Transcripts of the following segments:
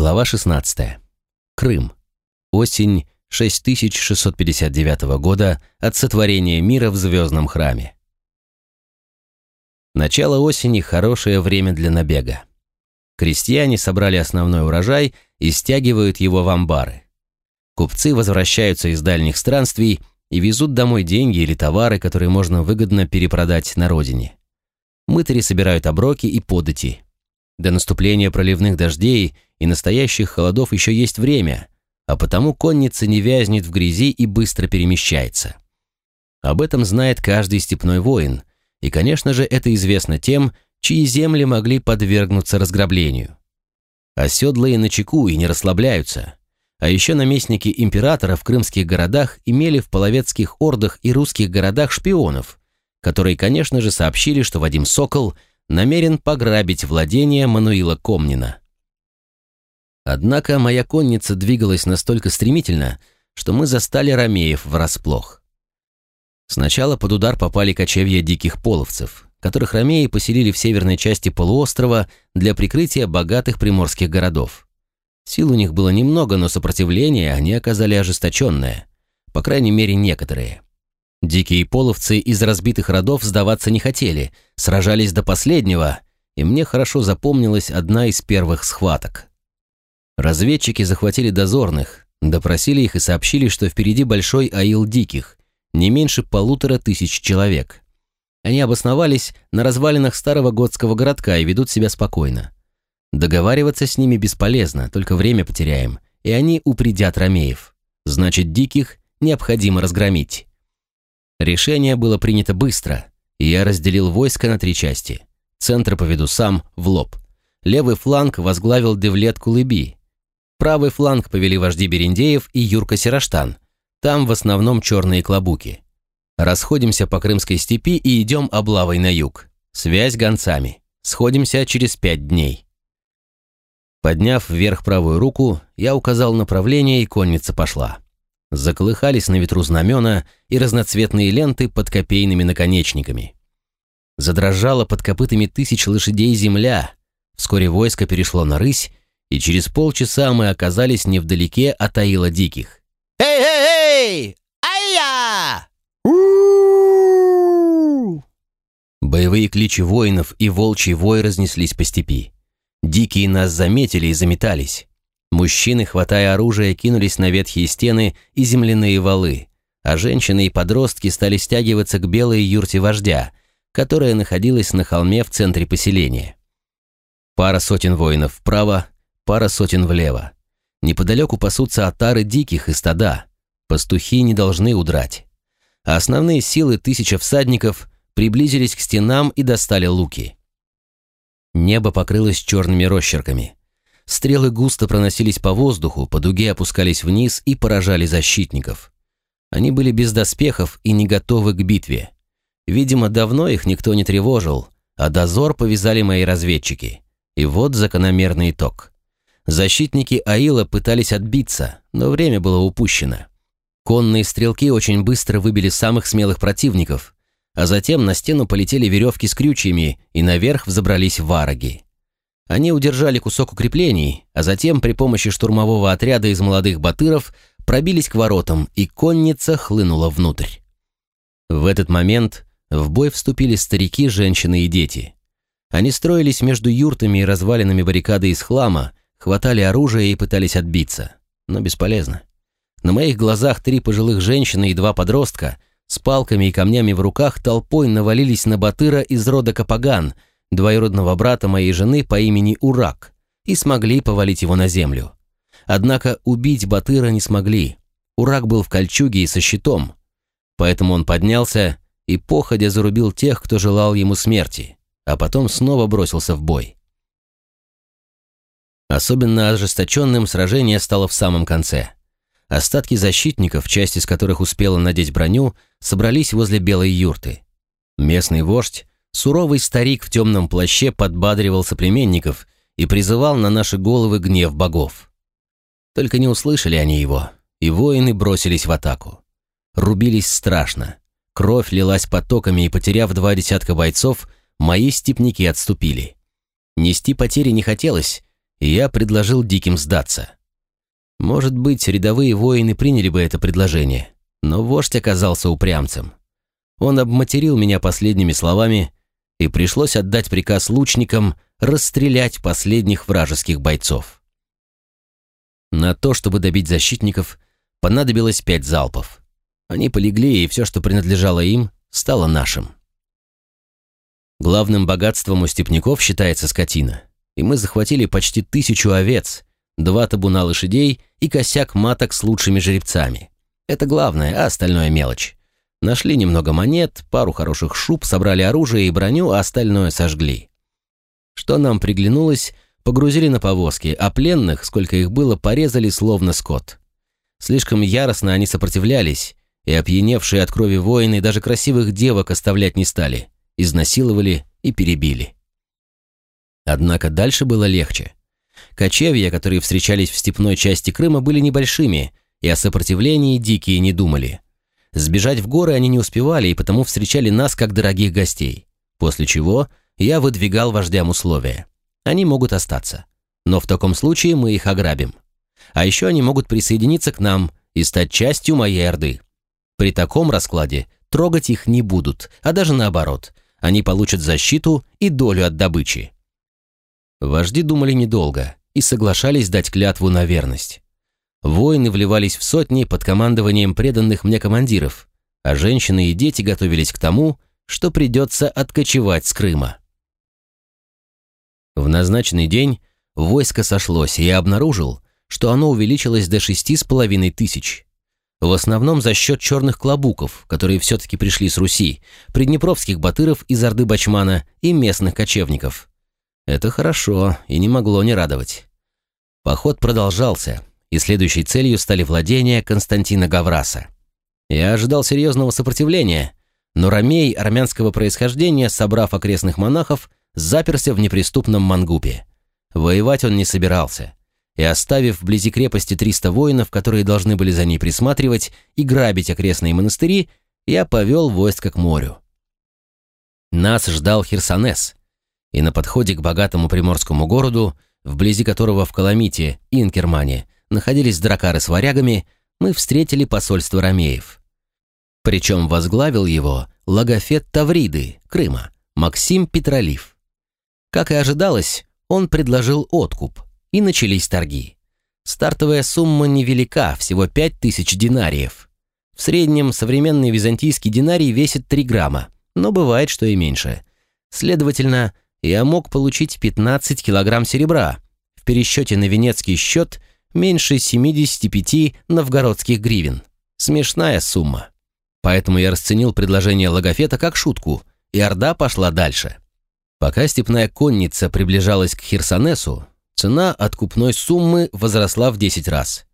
Глава 16. Крым. Осень 6659 года от сотворения мира в звездном храме. Начало осени – хорошее время для набега. Крестьяне собрали основной урожай и стягивают его в амбары. Купцы возвращаются из дальних странствий и везут домой деньги или товары, которые можно выгодно перепродать на родине. Мытари собирают оброки и подати. До наступления проливных дождей и настоящих холодов еще есть время, а потому конница не вязнет в грязи и быстро перемещается. Об этом знает каждый степной воин, и, конечно же, это известно тем, чьи земли могли подвергнуться разграблению. Оседлые на чеку и не расслабляются. А еще наместники императора в крымских городах имели в половецких ордах и русских городах шпионов, которые, конечно же, сообщили, что Вадим Сокол намерен пограбить владение Мануила Комнина. Однако моя конница двигалась настолько стремительно, что мы застали ромеев врасплох. Сначала под удар попали кочевья диких половцев, которых ромеи поселили в северной части полуострова для прикрытия богатых приморских городов. Сил у них было немного, но сопротивление они оказали ожесточенное, по крайней мере некоторые. Дикие половцы из разбитых родов сдаваться не хотели, сражались до последнего, и мне хорошо запомнилась одна из первых схваток. Разведчики захватили дозорных, допросили их и сообщили, что впереди большой аил диких, не меньше полутора тысяч человек. Они обосновались на развалинах старого готского городка и ведут себя спокойно. Договариваться с ними бесполезно, только время потеряем, и они упредят ромеев. Значит, диких необходимо разгромить. Решение было принято быстро, и я разделил войско на три части. Центр поведу сам, в лоб. Левый фланг возглавил Девлет Кулыби. Правый фланг повели вожди Берендеев и Юрка Сераштан. Там в основном черные клобуки. Расходимся по Крымской степи и идем облавой на юг. Связь гонцами. Сходимся через пять дней. Подняв вверх правую руку, я указал направление, и конница пошла. Заколыхались на ветру знамена и разноцветные ленты под копейными наконечниками. Задрожала под копытами тысяч лошадей земля. Вскоре войско перешло на рысь, и через полчаса мы оказались невдалеке от Аила Диких. «Эй-эй-эй! Ай-я!» Боевые кличи воинов и волчий вой разнеслись по степи. Дикие нас заметили и заметались. Мужчины, хватая оружие, кинулись на ветхие стены и земляные валы, а женщины и подростки стали стягиваться к белой юрте вождя, которая находилась на холме в центре поселения. Пара сотен воинов вправо, пара сотен влево. Неподалеку пасутся отары диких и стада. Пастухи не должны удрать. А основные силы тысяча всадников приблизились к стенам и достали луки. Небо покрылось черными росчерками. Стрелы густо проносились по воздуху, по дуге опускались вниз и поражали защитников. Они были без доспехов и не готовы к битве. Видимо, давно их никто не тревожил, а дозор повязали мои разведчики. И вот закономерный итог. Защитники Аила пытались отбиться, но время было упущено. Конные стрелки очень быстро выбили самых смелых противников, а затем на стену полетели веревки с крючьями, и наверх взобрались вараги. Они удержали кусок укреплений, а затем при помощи штурмового отряда из молодых батыров пробились к воротам, и конница хлынула внутрь. В этот момент в бой вступили старики, женщины и дети. Они строились между юртами и развалинами баррикады из хлама, хватали оружие и пытались отбиться, но бесполезно. На моих глазах три пожилых женщины и два подростка – с палками и камнями в руках толпой навалились на Батыра из рода Капаган, двоюродного брата моей жены по имени Урак, и смогли повалить его на землю. Однако убить Батыра не смогли. Урак был в кольчуге и со щитом. Поэтому он поднялся и походя зарубил тех, кто желал ему смерти, а потом снова бросился в бой. Особенно ожесточенным сражение стало в самом конце – Остатки защитников, часть из которых успела надеть броню, собрались возле белой юрты. Местный вождь, суровый старик в темном плаще, подбадривал соплеменников и призывал на наши головы гнев богов. Только не услышали они его, и воины бросились в атаку. Рубились страшно. Кровь лилась потоками, и, потеряв два десятка бойцов, мои степники отступили. Нести потери не хотелось, и я предложил диким сдаться. Может быть, рядовые воины приняли бы это предложение, но вождь оказался упрямцем. Он обматерил меня последними словами, и пришлось отдать приказ лучникам расстрелять последних вражеских бойцов. На то, чтобы добить защитников, понадобилось пять залпов. Они полегли, и все, что принадлежало им, стало нашим. Главным богатством у степняков считается скотина, и мы захватили почти тысячу овец, два табуна лошадей и косяк маток с лучшими жеребцами. Это главное, а остальное мелочь. Нашли немного монет, пару хороших шуб, собрали оружие и броню, а остальное сожгли. Что нам приглянулось, погрузили на повозки, а пленных, сколько их было, порезали словно скот. Слишком яростно они сопротивлялись, и опьяневшие от крови воины даже красивых девок оставлять не стали, изнасиловали и перебили. Однако дальше было легче. Кочевья, которые встречались в степной части Крыма, были небольшими, и о сопротивлении дикие не думали. Сбежать в горы они не успевали, и потому встречали нас как дорогих гостей, после чего я выдвигал вождям условия. Они могут остаться, но в таком случае мы их ограбим. А еще они могут присоединиться к нам и стать частью моей орды. При таком раскладе трогать их не будут, а даже наоборот, они получат защиту и долю от добычи. Вожди думали недолго и соглашались дать клятву на верность. Воины вливались в сотни под командованием преданных мне командиров, а женщины и дети готовились к тому, что придется откочевать с Крыма. В назначенный день войско сошлось, и я обнаружил, что оно увеличилось до шести с половиной тысяч. В основном за счет черных клобуков, которые все-таки пришли с Руси, приднепровских батыров из Орды Бачмана и местных кочевников. Это хорошо и не могло не радовать. Поход продолжался, и следующей целью стали владения Константина Гавраса. Я ожидал серьезного сопротивления, но Ромей армянского происхождения, собрав окрестных монахов, заперся в неприступном Мангупе. Воевать он не собирался и оставив вблизи крепости 300 воинов, которые должны были за ней присматривать и грабить окрестные монастыри, я повел войско к морю. Нас ждал Херсонес, и на подходе к богатому приморскому городу, вблизи которого в Каламите и Инкермане находились дракары с варягами, мы встретили посольство ромеев. Причем возглавил его Логофет Тавриды, Крыма, Максим Петролив. Как и ожидалось, он предложил откуп – и начались торги. Стартовая сумма невелика, всего 5000 динариев. В среднем современный византийский динарий весит 3 грамма, но бывает, что и меньше. Следовательно, я мог получить 15 килограмм серебра. В пересчете на венецкий счет меньше 75 новгородских гривен. Смешная сумма. Поэтому я расценил предложение Логофета как шутку, и Орда пошла дальше. Пока степная конница приближалась к Херсонесу, Цена откупной суммы возросла в 10 раз.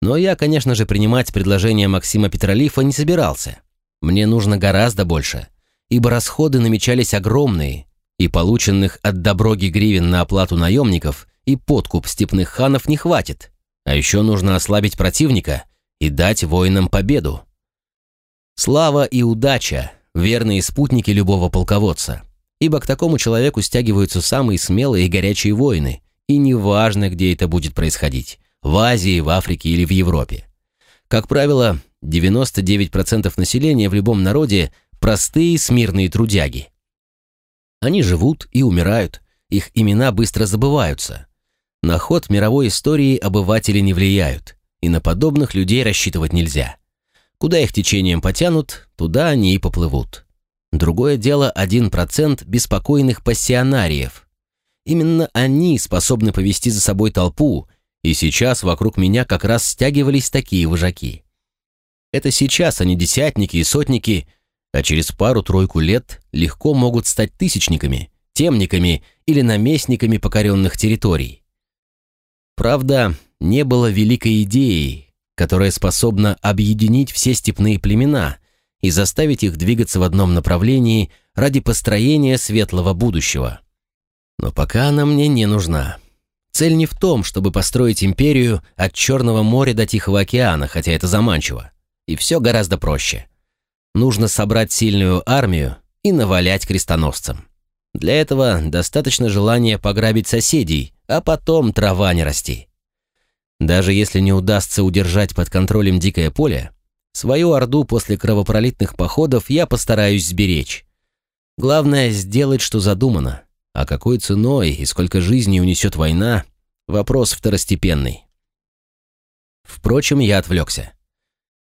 Но я, конечно же, принимать предложение Максима Петролифа не собирался. Мне нужно гораздо больше, ибо расходы намечались огромные, и полученных от Доброги гривен на оплату наемников и подкуп степных ханов не хватит. А еще нужно ослабить противника и дать воинам победу. Слава и удача – верные спутники любого полководца, ибо к такому человеку стягиваются самые смелые и горячие воины, и неважно, где это будет происходить – в Азии, в Африке или в Европе. Как правило, 99% населения в любом народе – простые смирные трудяги. Они живут и умирают, их имена быстро забываются. На ход мировой истории обыватели не влияют, и на подобных людей рассчитывать нельзя. Куда их течением потянут, туда они и поплывут. Другое дело 1% беспокойных пассионариев – Именно они способны повести за собой толпу, и сейчас вокруг меня как раз стягивались такие вожаки. Это сейчас они десятники и сотники, а через пару-тройку лет легко могут стать тысячниками, темниками или наместниками покоренных территорий. Правда, не было великой идеи, которая способна объединить все степные племена и заставить их двигаться в одном направлении ради построения светлого будущего. Но пока она мне не нужна. Цель не в том, чтобы построить империю от Черного моря до Тихого океана, хотя это заманчиво. И все гораздо проще. Нужно собрать сильную армию и навалять крестоносцам. Для этого достаточно желания пограбить соседей, а потом трава не расти. Даже если не удастся удержать под контролем дикое поле, свою орду после кровопролитных походов я постараюсь сберечь. Главное — сделать, что задумано, а какой ценой и сколько жизней унесет война — вопрос второстепенный. Впрочем, я отвлекся.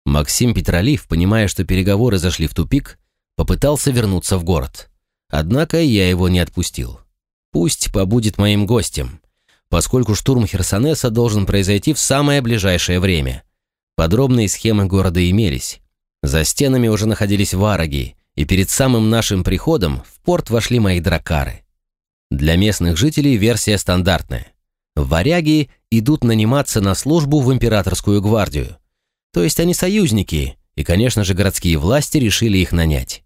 Максим Петролив, понимая, что переговоры зашли в тупик, попытался вернуться в город. Однако я его не отпустил. Пусть побудет моим гостем, поскольку штурм Херсонеса должен произойти в самое ближайшее время. Подробные схемы города имелись. За стенами уже находились вараги, и перед самым нашим приходом в порт вошли мои дракары. Для местных жителей версия стандартная. Варяги идут наниматься на службу в императорскую гвардию. То есть они союзники, и, конечно же, городские власти решили их нанять.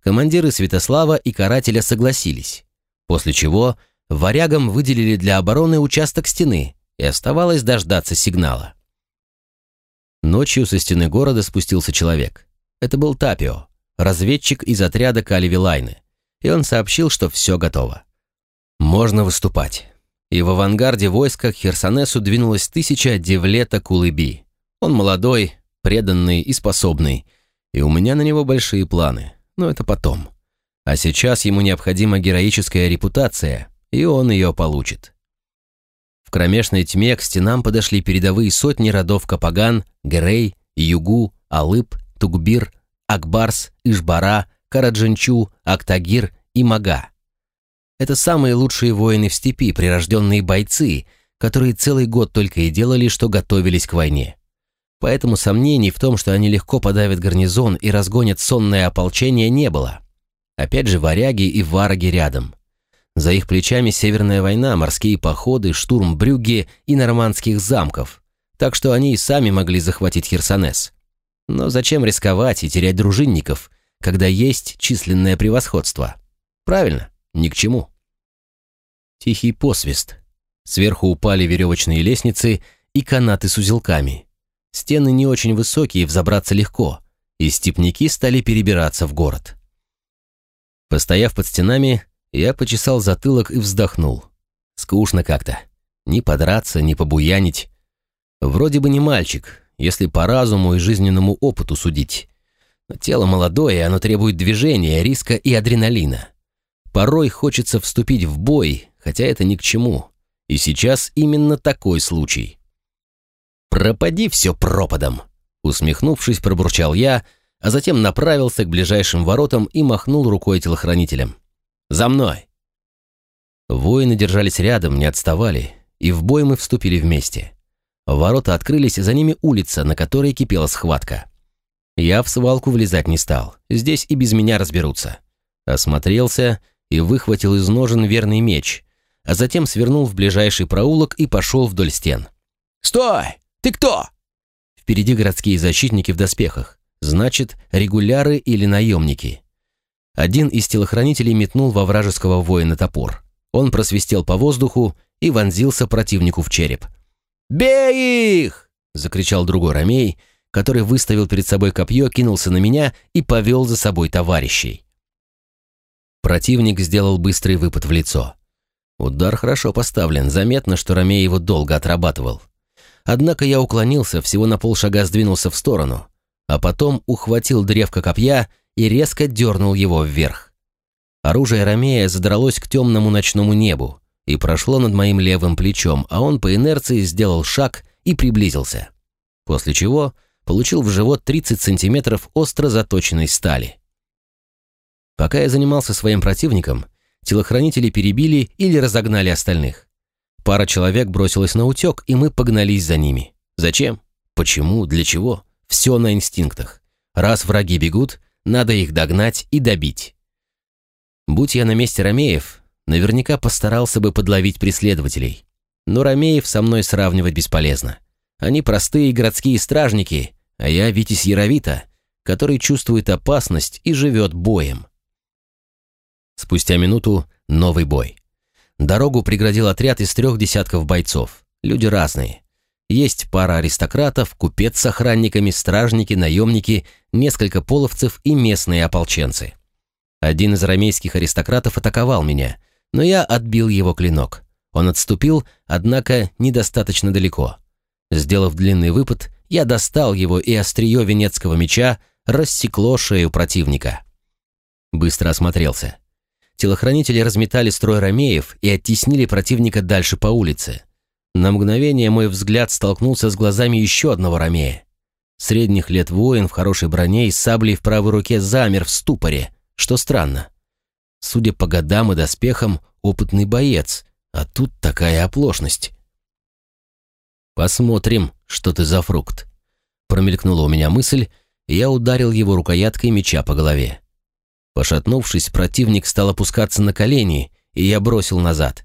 Командиры Святослава и Карателя согласились, после чего варягам выделили для обороны участок стены, и оставалось дождаться сигнала. Ночью со стены города спустился человек. Это был Тапио, разведчик из отряда Каливи Лайны, и он сообщил, что все готово. Можно выступать и в авангарде войска к Херсонесу двинулась тысяча Девлета Кулыби. Он молодой, преданный и способный, и у меня на него большие планы, но это потом. А сейчас ему необходима героическая репутация, и он ее получит. В кромешной тьме к стенам подошли передовые сотни родов Капаган, Грей, Югу, Алып, Тугбир, Акбарс, Ишбара, Караджанчу, Актагир и Мага. Это самые лучшие воины в степи, прирожденные бойцы, которые целый год только и делали, что готовились к войне. Поэтому сомнений в том, что они легко подавят гарнизон и разгонят сонное ополчение, не было. Опять же, варяги и вараги рядом. За их плечами Северная война, морские походы, штурм Брюгге и нормандских замков. Так что они и сами могли захватить Херсонес. Но зачем рисковать и терять дружинников, когда есть численное превосходство? Правильно, ни к чему. Тихий посвист. Сверху упали веревочные лестницы и канаты с узелками. Стены не очень высокие, взобраться легко, и степняки стали перебираться в город. Постояв под стенами, я почесал затылок и вздохнул. Скучно как-то. Ни подраться, ни побуянить. Вроде бы не мальчик, если по разуму и жизненному опыту судить. Но тело молодое, оно требует движения, риска и адреналина. Порой хочется вступить в бой, хотя это ни к чему. И сейчас именно такой случай. «Пропади все пропадом!» Усмехнувшись, пробурчал я, а затем направился к ближайшим воротам и махнул рукой телохранителям. «За мной!» Воины держались рядом, не отставали, и в бой мы вступили вместе. Ворота открылись, за ними улица, на которой кипела схватка. Я в свалку влезать не стал, здесь и без меня разберутся. Осмотрелся и выхватил из ножен верный меч, а затем свернул в ближайший проулок и пошел вдоль стен. «Стой! Ты кто?» Впереди городские защитники в доспехах, значит, регуляры или наемники. Один из телохранителей метнул во вражеского воина топор. Он просвистел по воздуху и вонзился противнику в череп. «Бей их!» — закричал другой ромей, который выставил перед собой копье, кинулся на меня и повел за собой товарищей. Противник сделал быстрый выпад в лицо. Удар хорошо поставлен, заметно, что Ромей его долго отрабатывал. Однако я уклонился, всего на полшага сдвинулся в сторону, а потом ухватил древко копья и резко дернул его вверх. Оружие Ромея задралось к темному ночному небу и прошло над моим левым плечом, а он по инерции сделал шаг и приблизился. После чего получил в живот 30 сантиметров остро заточенной стали. Пока я занимался своим противником, телохранители перебили или разогнали остальных. Пара человек бросилась на утек, и мы погнались за ними. Зачем? Почему? Для чего? Все на инстинктах. Раз враги бегут, надо их догнать и добить. Будь я на месте Ромеев, наверняка постарался бы подловить преследователей. Но Ромеев со мной сравнивать бесполезно. Они простые городские стражники, а я Витязь Яровита, который чувствует опасность и живет боем. Спустя минуту новый бой. Дорогу преградил отряд из трех десятков бойцов. Люди разные. Есть пара аристократов, купец с охранниками, стражники, наемники, несколько половцев и местные ополченцы. Один из рамейских аристократов атаковал меня, но я отбил его клинок. Он отступил, однако недостаточно далеко. Сделав длинный выпад, я достал его, и острие венецкого меча рассекло шею противника. Быстро осмотрелся. Телохранители разметали строй ромеев и оттеснили противника дальше по улице. На мгновение мой взгляд столкнулся с глазами еще одного ромея. Средних лет воин в хорошей броне и саблей в правой руке замер в ступоре, что странно. Судя по годам и доспехам, опытный боец, а тут такая оплошность. «Посмотрим, что ты за фрукт», — промелькнула у меня мысль, и я ударил его рукояткой меча по голове. Пошатнувшись, противник стал опускаться на колени, и я бросил назад.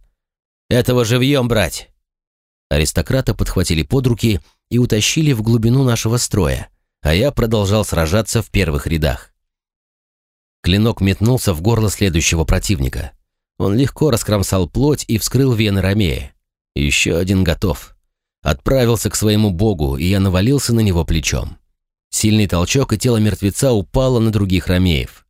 «Этого живьем брать!» Аристократа подхватили под руки и утащили в глубину нашего строя, а я продолжал сражаться в первых рядах. Клинок метнулся в горло следующего противника. Он легко раскромсал плоть и вскрыл вены Ромея. Еще один готов. Отправился к своему богу, и я навалился на него плечом. Сильный толчок, и тело мертвеца упало на других Ромеев.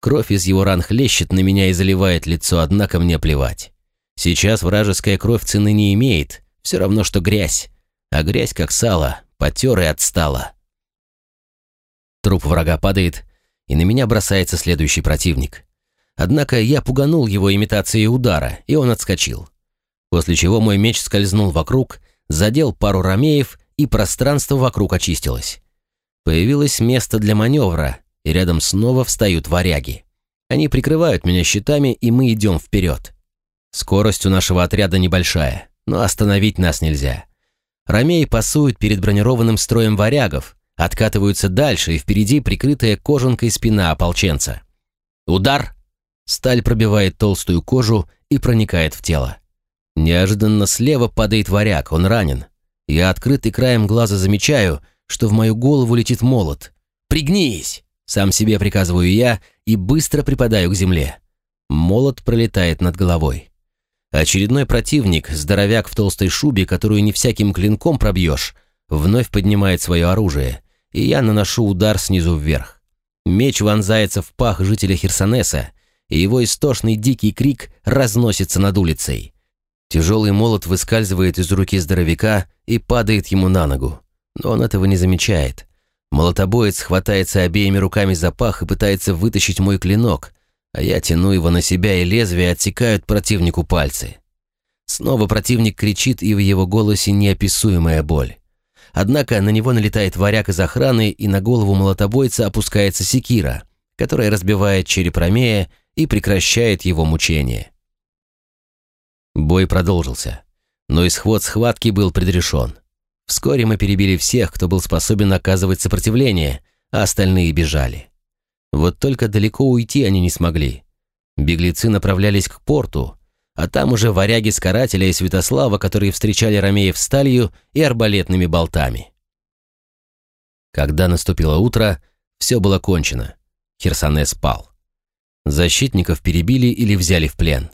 Кровь из его ран хлещет на меня и заливает лицо, однако мне плевать. Сейчас вражеская кровь цены не имеет, все равно, что грязь. А грязь, как сало, потер и отстала. Труп врага падает, и на меня бросается следующий противник. Однако я пуганул его имитацией удара, и он отскочил. После чего мой меч скользнул вокруг, задел пару ромеев, и пространство вокруг очистилось. Появилось место для маневра, и рядом снова встают варяги. Они прикрывают меня щитами, и мы идем вперед. Скорость у нашего отряда небольшая, но остановить нас нельзя. Ромеи пасуют перед бронированным строем варягов, откатываются дальше, и впереди прикрытая кожанкой спина ополченца. Удар! Сталь пробивает толстую кожу и проникает в тело. Неожиданно слева падает варяг, он ранен. Я открытый краем глаза замечаю, что в мою голову летит молот. «Пригнись!» Сам себе приказываю я и быстро припадаю к земле. Молот пролетает над головой. Очередной противник, здоровяк в толстой шубе, которую не всяким клинком пробьешь, вновь поднимает свое оружие, и я наношу удар снизу вверх. Меч вонзается в пах жителя Херсонеса, и его истошный дикий крик разносится над улицей. Тяжелый молот выскальзывает из руки здоровяка и падает ему на ногу, но он этого не замечает. Молотобоец хватается обеими руками за пах и пытается вытащить мой клинок, а я тяну его на себя, и лезвия отсекают противнику пальцы. Снова противник кричит, и в его голосе неописуемая боль. Однако на него налетает варяг из охраны, и на голову молотобойца опускается секира, которая разбивает череп Ромея и прекращает его мучение. Бой продолжился, но исход схватки был предрешен. Вскоре мы перебили всех, кто был способен оказывать сопротивление, а остальные бежали. Вот только далеко уйти они не смогли. Беглецы направлялись к порту, а там уже варяги с карателя и Святослава, которые встречали ромеев сталью и арбалетными болтами. Когда наступило утро, все было кончено. Херсонес спал. Защитников перебили или взяли в плен.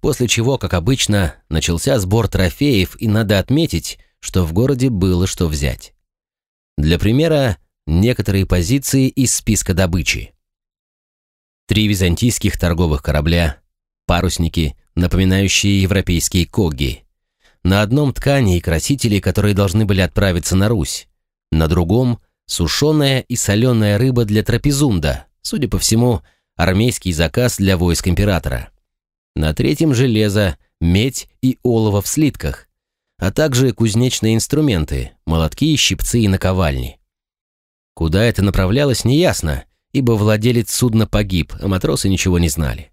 После чего, как обычно, начался сбор трофеев, и надо отметить, что в городе было что взять. Для примера, некоторые позиции из списка добычи. Три византийских торговых корабля, парусники, напоминающие европейские коги. На одном ткани и красители, которые должны были отправиться на Русь. На другом – сушеная и соленая рыба для трапезунда, судя по всему, армейский заказ для войск императора. На третьем – железо, медь и олово в слитках, а также кузнечные инструменты, молотки, щипцы и наковальни. Куда это направлялось, неясно, ибо владелец судна погиб, а матросы ничего не знали.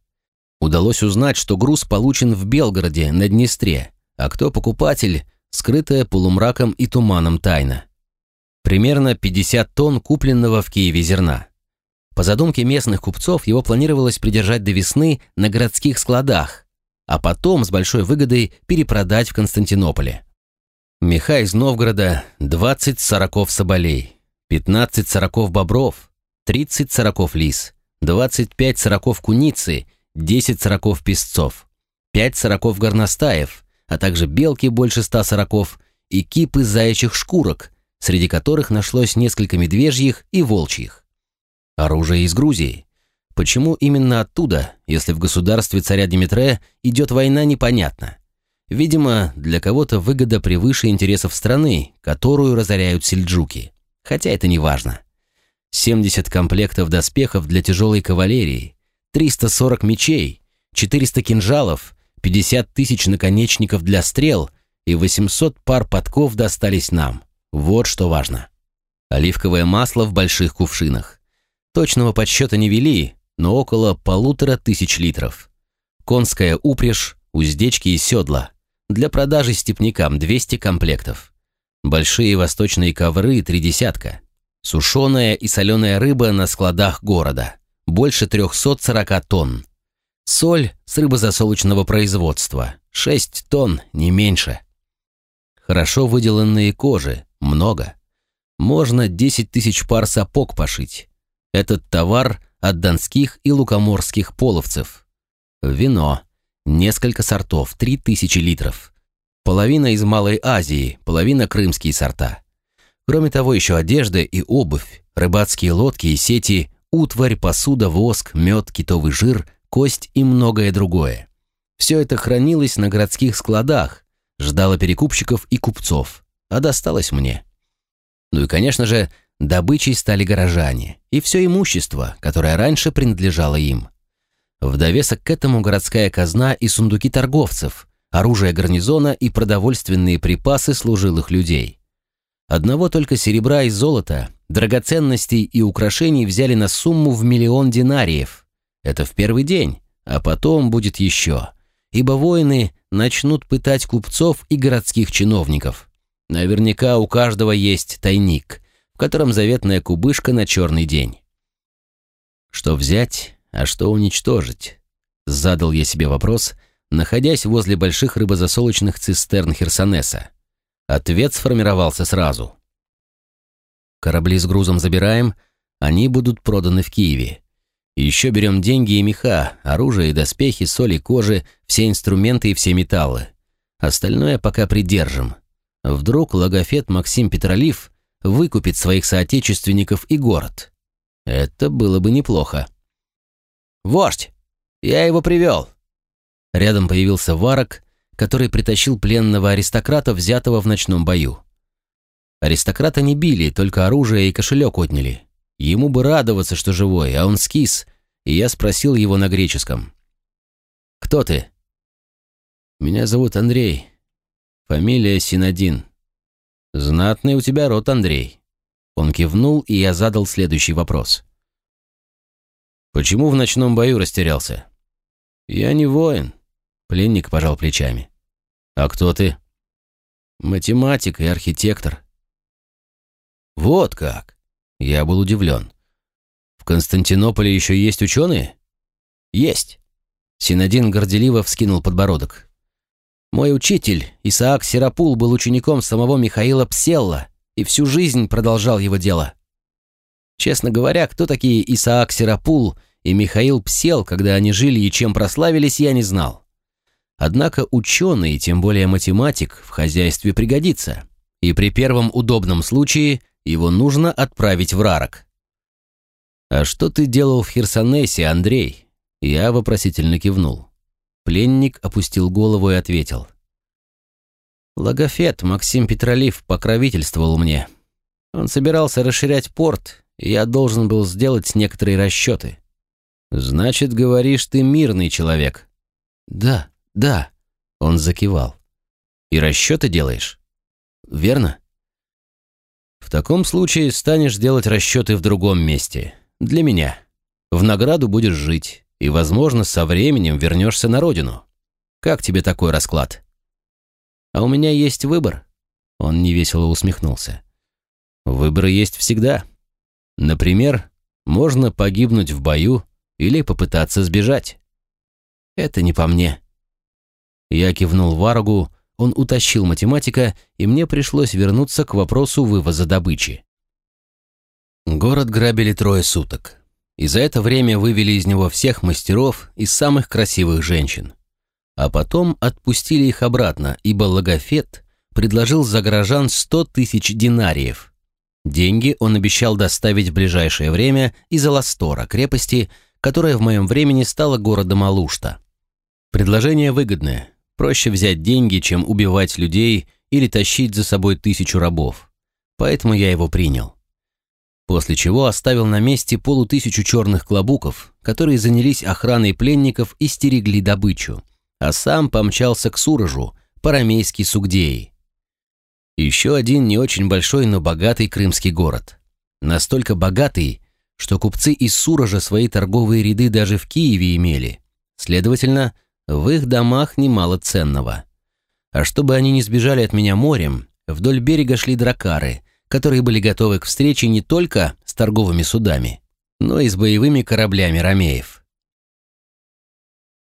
Удалось узнать, что груз получен в Белгороде, на Днестре, а кто покупатель, скрытая полумраком и туманом тайна. Примерно 50 тонн купленного в Киеве зерна. По задумке местных купцов его планировалось придержать до весны на городских складах, а потом с большой выгодой перепродать в Константинополе. Меха из Новгорода, 20 сороков соболей, 15 сороков бобров, 30 сороков лис, 25 сороков куницы, 10 сороков песцов, 5 сороков горностаев, а также белки больше 100 сороков и кипы заячьих шкурок, среди которых нашлось несколько медвежьих и волчьих. Оружие из Грузии. Почему именно оттуда, если в государстве царя Димитрея идет война, непонятно. Видимо, для кого-то выгода превыше интересов страны, которую разоряют сельджуки. Хотя это не важно. 70 комплектов доспехов для тяжелой кавалерии, 340 мечей, 400 кинжалов, 50 тысяч наконечников для стрел и 800 пар подков достались нам. Вот что важно. Оливковое масло в больших кувшинах. Точного подсчета не вели, но около полутора тысяч литров. Конская упряжь, уздечки и седла. Для продажи степнякам 200 комплектов. Большие восточные ковры три десятка. Сушеная и соленая рыба на складах города. Больше 340 тонн. Соль с рыбозасолочного производства. 6 тонн, не меньше. Хорошо выделанные кожи. Много. Можно 10 тысяч пар сапог пошить. Этот товар от донских и лукоморских половцев. Вино. Несколько сортов, 3000 литров. Половина из Малой Азии, половина крымские сорта. Кроме того, еще одежда и обувь, рыбацкие лодки и сети, утварь, посуда, воск, мед, китовый жир, кость и многое другое. Все это хранилось на городских складах, ждало перекупщиков и купцов, а досталось мне. Ну и, конечно же, добычей стали горожане и все имущество, которое раньше принадлежало им. В довесок к этому городская казна и сундуки торговцев, оружие гарнизона и продовольственные припасы служилых людей. Одного только серебра и золота, драгоценностей и украшений взяли на сумму в миллион динариев. Это в первый день, а потом будет еще. Ибо воины начнут пытать купцов и городских чиновников. Наверняка у каждого есть тайник, в котором заветная кубышка на черный день. Что взять, а что уничтожить? Задал я себе вопрос, находясь возле больших рыбозасолочных цистерн Херсонеса. Ответ сформировался сразу. Корабли с грузом забираем, они будут проданы в Киеве. Еще берем деньги и меха, оружие и доспехи, соль и кожи, все инструменты и все металлы. Остальное пока придержим. Вдруг логофет Максим Петролив выкупит своих соотечественников и город. Это было бы неплохо. «Вождь! Я его привел!» Рядом появился Варок, который притащил пленного аристократа, взятого в ночном бою. Аристократа не били, только оружие и кошелек отняли. Ему бы радоваться, что живой, а он скис, и я спросил его на греческом. «Кто ты?» «Меня зовут Андрей. Фамилия Синадин. Знатный у тебя род, Андрей». Он кивнул, и я задал следующий вопрос. «Почему в ночном бою растерялся?» «Я не воин. Пленник пожал плечами. «А кто ты?» «Математик и архитектор». «Вот как!» Я был удивлен. «В Константинополе еще есть ученые?» «Есть!» Синодин горделиво вскинул подбородок. «Мой учитель, Исаак Серапул, был учеником самого Михаила Пселла и всю жизнь продолжал его дело. Честно говоря, кто такие Исаак Серапул и Михаил Псел, когда они жили и чем прославились, я не знал. Однако ученый, тем более математик, в хозяйстве пригодится, и при первом удобном случае его нужно отправить в Рарок. «А что ты делал в Херсонесе, Андрей?» Я вопросительно кивнул. Пленник опустил голову и ответил. «Логофет Максим Петролив покровительствовал мне. Он собирался расширять порт, и я должен был сделать некоторые расчеты». «Значит, говоришь, ты мирный человек?» «Да», «Да», — он закивал. «И расчеты делаешь?» «Верно?» «В таком случае станешь делать расчеты в другом месте. Для меня. В награду будешь жить, и, возможно, со временем вернешься на родину. Как тебе такой расклад?» «А у меня есть выбор», — он невесело усмехнулся. «Выборы есть всегда. Например, можно погибнуть в бою или попытаться сбежать. Это не по мне». Я кивнул Варагу, он утащил математика, и мне пришлось вернуться к вопросу вывоза добычи. Город грабили трое суток. И за это время вывели из него всех мастеров и самых красивых женщин. А потом отпустили их обратно, ибо Логофет предложил за горожан сто тысяч динариев. Деньги он обещал доставить в ближайшее время из Аластора, крепости, которая в моем времени стала городом Алушта. Предложение выгодное, Проще взять деньги, чем убивать людей или тащить за собой тысячу рабов. Поэтому я его принял. После чего оставил на месте полутысячу черных клобуков, которые занялись охраной пленников и стерегли добычу, а сам помчался к Суражу, парамейский Сугдеи. Еще один не очень большой, но богатый крымский город. Настолько богатый, что купцы из Суража свои торговые ряды даже в Киеве имели. Следовательно, в их домах немало ценного. А чтобы они не сбежали от меня морем, вдоль берега шли дракары, которые были готовы к встрече не только с торговыми судами, но и с боевыми кораблями ромеев.